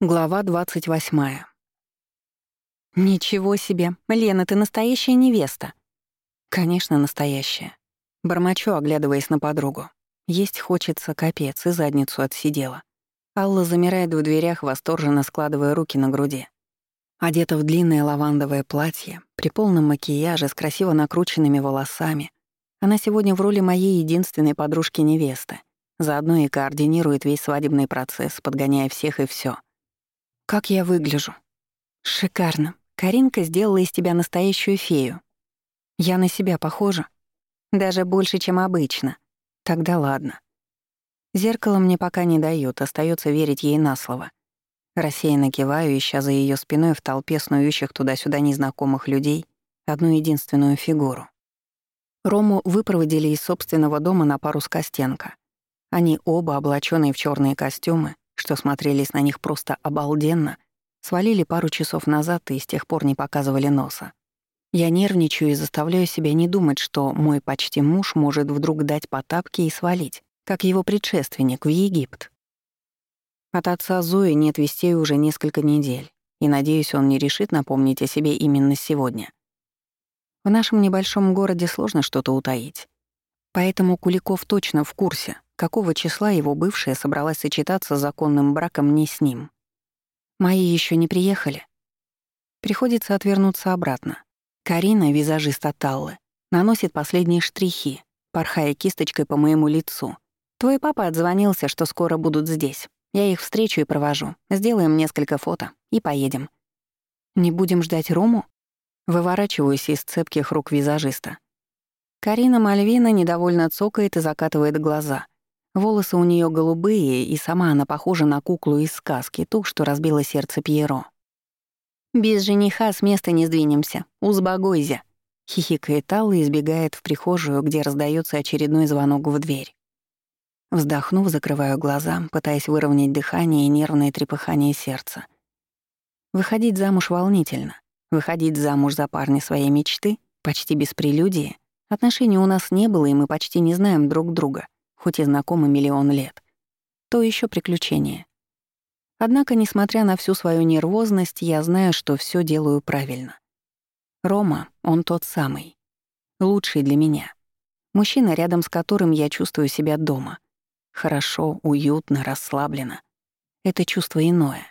Глава 28. «Ничего себе! Лена, ты настоящая невеста!» «Конечно, настоящая». Бормочу, оглядываясь на подругу. Есть хочется капец, и задницу отсидела. Алла замирает в дверях, восторженно складывая руки на груди. Одета в длинное лавандовое платье, при полном макияже, с красиво накрученными волосами. Она сегодня в роли моей единственной подружки-невесты. Заодно и координирует весь свадебный процесс, подгоняя всех и все. Как я выгляжу? Шикарно. Каринка сделала из тебя настоящую фею. Я на себя похожа? Даже больше, чем обычно. Тогда ладно. Зеркало мне пока не дают, остается верить ей на слово. Рассеянно киваю, ища за ее спиной в толпе снующих туда-сюда незнакомых людей одну единственную фигуру. Рому выпроводили из собственного дома на пару с Костенко. Они оба, облаченные в черные костюмы, что смотрелись на них просто обалденно, свалили пару часов назад и с тех пор не показывали носа. Я нервничаю и заставляю себя не думать, что мой почти муж может вдруг дать по тапке и свалить, как его предшественник, в Египет. От отца Зои нет вестей уже несколько недель, и, надеюсь, он не решит напомнить о себе именно сегодня. В нашем небольшом городе сложно что-то утаить. Поэтому Куликов точно в курсе, какого числа его бывшая собралась сочетаться законным браком не с ним. Мои еще не приехали. Приходится отвернуться обратно. Карина, визажист от Таллы, наносит последние штрихи, порхая кисточкой по моему лицу. Твой папа отзвонился, что скоро будут здесь. Я их встречу и провожу. Сделаем несколько фото и поедем. Не будем ждать Рому? Выворачиваюсь из цепких рук визажиста. Карина Мальвина недовольно цокает и закатывает глаза — Волосы у нее голубые, и сама она похожа на куклу из сказки, ту, что разбила сердце Пьеро. «Без жениха с места не сдвинемся. Узбагойзя!» — хихикает Алла и избегает в прихожую, где раздается очередной звонок в дверь. Вздохнув, закрываю глаза, пытаясь выровнять дыхание и нервное трепыхание сердца. Выходить замуж волнительно. Выходить замуж за парня своей мечты, почти без прелюдии. Отношений у нас не было, и мы почти не знаем друг друга хоть и знакомы миллион лет, то еще приключение. Однако, несмотря на всю свою нервозность, я знаю, что все делаю правильно. Рома, он тот самый. Лучший для меня. Мужчина, рядом с которым я чувствую себя дома. Хорошо, уютно, расслабленно. Это чувство иное.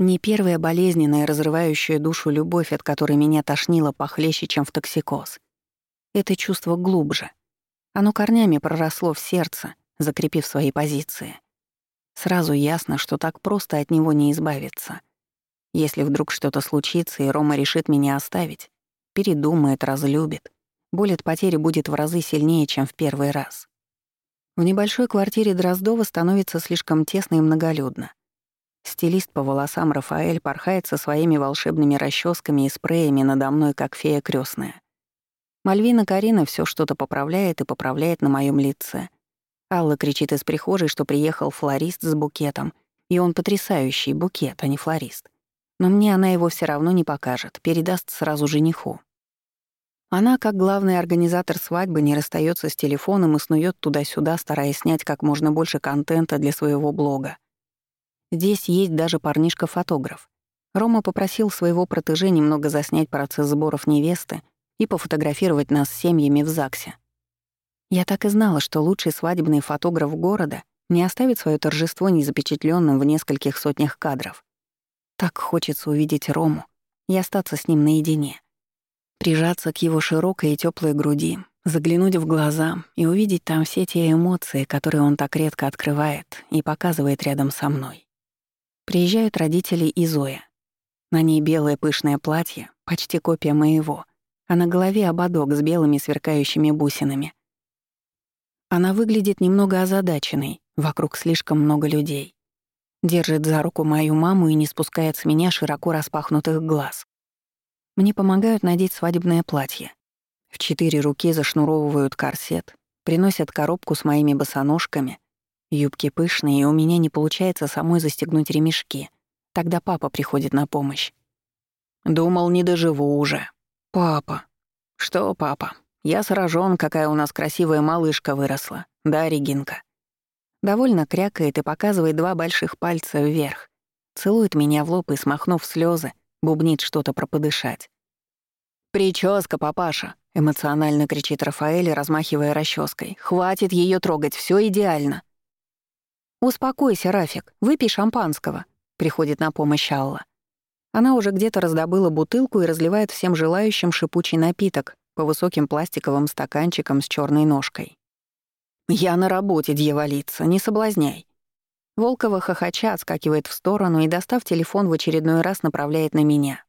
Не первая болезненная, разрывающая душу любовь, от которой меня тошнило похлеще, чем в токсикоз. Это чувство глубже — оно корнями проросло в сердце, закрепив свои позиции. Сразу ясно, что так просто от него не избавиться. Если вдруг что-то случится, и Рома решит меня оставить, передумает, разлюбит, боль от потери будет в разы сильнее, чем в первый раз. В небольшой квартире Дроздова становится слишком тесно и многолюдно. Стилист по волосам Рафаэль порхает со своими волшебными расческами и спреями надо мной, как фея крестная. Мальвина Карина все что-то поправляет и поправляет на моем лице. Алла кричит из прихожей, что приехал флорист с букетом, и он потрясающий букет, а не флорист. Но мне она его все равно не покажет, передаст сразу жениху. Она, как главный организатор свадьбы, не расстается с телефоном и снует туда-сюда, стараясь снять как можно больше контента для своего блога. Здесь есть даже парнишка-фотограф. Рома попросил своего протеже немного заснять процесс сборов невесты — и пофотографировать нас с семьями в ЗАГСе. Я так и знала, что лучший свадебный фотограф города не оставит свое торжество незапечатленным в нескольких сотнях кадров. Так хочется увидеть Рому и остаться с ним наедине. Прижаться к его широкой и теплой груди, заглянуть в глаза и увидеть там все те эмоции, которые он так редко открывает и показывает рядом со мной. Приезжают родители и Зоя. На ней белое пышное платье, почти копия моего — а на голове ободок с белыми сверкающими бусинами. Она выглядит немного озадаченной, вокруг слишком много людей. Держит за руку мою маму и не спускает с меня широко распахнутых глаз. Мне помогают надеть свадебное платье. В четыре руки зашнуровывают корсет, приносят коробку с моими босоножками. Юбки пышные, и у меня не получается самой застегнуть ремешки. Тогда папа приходит на помощь. «Думал, не доживу уже», «Папа». «Что, папа? Я сражен, какая у нас красивая малышка выросла. Да, Регинка?» Довольно крякает и показывает два больших пальца вверх, целует меня в лоб и, смахнув слезы, бубнит что-то про подышать. «Прическа, папаша!» — эмоционально кричит Рафаэль, размахивая расческой. «Хватит ее трогать, все идеально!» «Успокойся, Рафик, выпей шампанского», — приходит на помощь Алла. Она уже где-то раздобыла бутылку и разливает всем желающим шипучий напиток по высоким пластиковым стаканчикам с черной ножкой. «Я на работе, дьяволица, не соблазняй». Волкова хохоча отскакивает в сторону и, достав телефон, в очередной раз направляет на меня.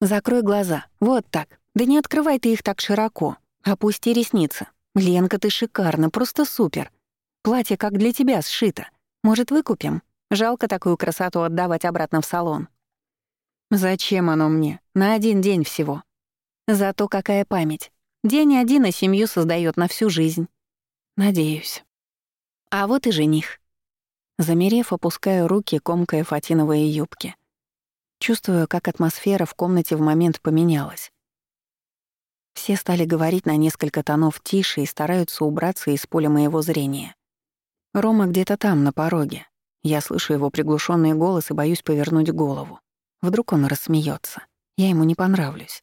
«Закрой глаза. Вот так. Да не открывай ты их так широко. Опусти ресницы. Ленка, ты шикарна, просто супер. Платье как для тебя сшито. Может, выкупим? Жалко такую красоту отдавать обратно в салон. Зачем оно мне? На один день всего. Зато какая память. День один, а семью создает на всю жизнь. Надеюсь. А вот и жених. Замерев, опускаю руки, комкая фатиновые юбки. Чувствую, как атмосфера в комнате в момент поменялась. Все стали говорить на несколько тонов тише и стараются убраться из поля моего зрения. Рома где-то там, на пороге. Я слышу его приглушенный голос и боюсь повернуть голову. Вдруг он рассмеется. Я ему не понравлюсь.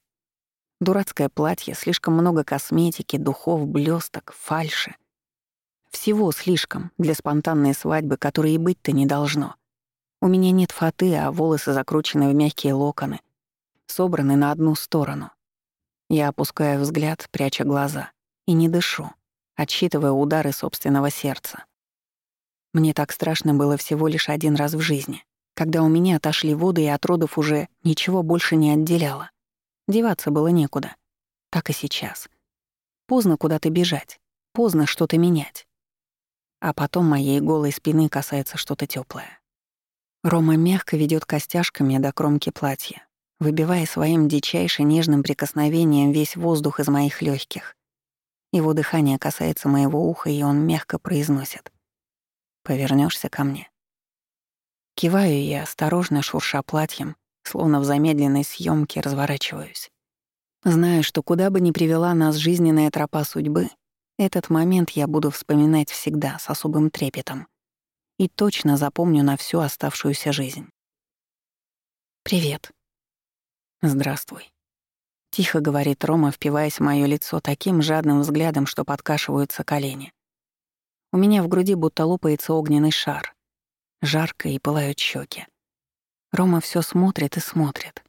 Дурацкое платье, слишком много косметики, духов, блесток, фальши. Всего слишком для спонтанной свадьбы, которой и быть-то не должно. У меня нет фаты, а волосы закручены в мягкие локоны, собраны на одну сторону. Я опускаю взгляд, пряча глаза, и не дышу, отсчитывая удары собственного сердца. Мне так страшно было всего лишь один раз в жизни когда у меня отошли воды и от родов уже ничего больше не отделяло. Деваться было некуда. Так и сейчас. Поздно куда-то бежать, поздно что-то менять. А потом моей голой спины касается что-то теплое. Рома мягко ведет костяшками до кромки платья, выбивая своим дичайше нежным прикосновением весь воздух из моих легких. Его дыхание касается моего уха, и он мягко произносит. Повернешься ко мне?» Киваю я, осторожно шурша платьем, словно в замедленной съемке разворачиваюсь. Знаю, что куда бы ни привела нас жизненная тропа судьбы, этот момент я буду вспоминать всегда с особым трепетом и точно запомню на всю оставшуюся жизнь. «Привет». «Здравствуй», — тихо говорит Рома, впиваясь в моё лицо таким жадным взглядом, что подкашиваются колени. У меня в груди будто лопается огненный шар. Жарко и пылают щеки. Рома все смотрит и смотрит.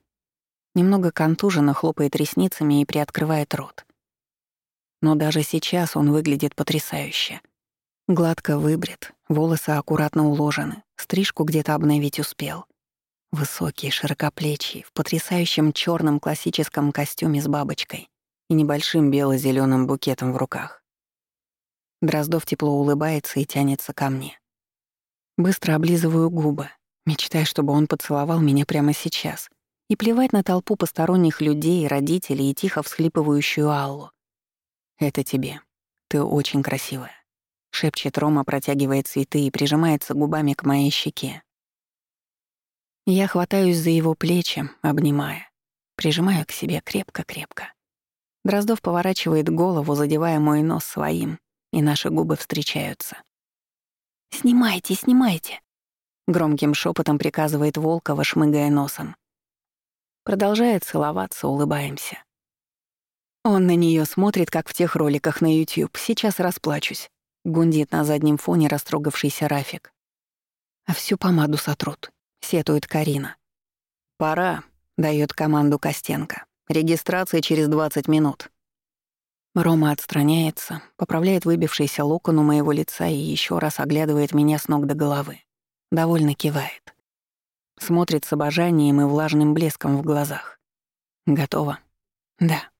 Немного контуженно хлопает ресницами и приоткрывает рот. Но даже сейчас он выглядит потрясающе. Гладко выбрит, волосы аккуратно уложены, стрижку где-то обновить успел. Высокий, широкоплечий, в потрясающем черном классическом костюме с бабочкой и небольшим бело зеленым букетом в руках. Дроздов тепло улыбается и тянется ко мне. Быстро облизываю губы, мечтая, чтобы он поцеловал меня прямо сейчас. И плевать на толпу посторонних людей, родителей и тихо всхлипывающую Аллу. «Это тебе. Ты очень красивая», — шепчет Рома, протягивая цветы и прижимается губами к моей щеке. Я хватаюсь за его плечи, обнимая, прижимаю к себе крепко-крепко. Дроздов поворачивает голову, задевая мой нос своим, и наши губы встречаются. «Снимайте, снимайте!» Громким шепотом приказывает Волкова, шмыгая носом. Продолжает целоваться, улыбаемся. Он на нее смотрит, как в тех роликах на YouTube. Сейчас расплачусь. Гундит на заднем фоне растрогавшийся Рафик. А всю помаду сотрут. Сетует Карина. «Пора», — дает команду Костенко. «Регистрация через 20 минут». Рома отстраняется, поправляет выбившийся локон у моего лица и еще раз оглядывает меня с ног до головы. Довольно кивает. Смотрит с обожанием и влажным блеском в глазах. Готово? Да.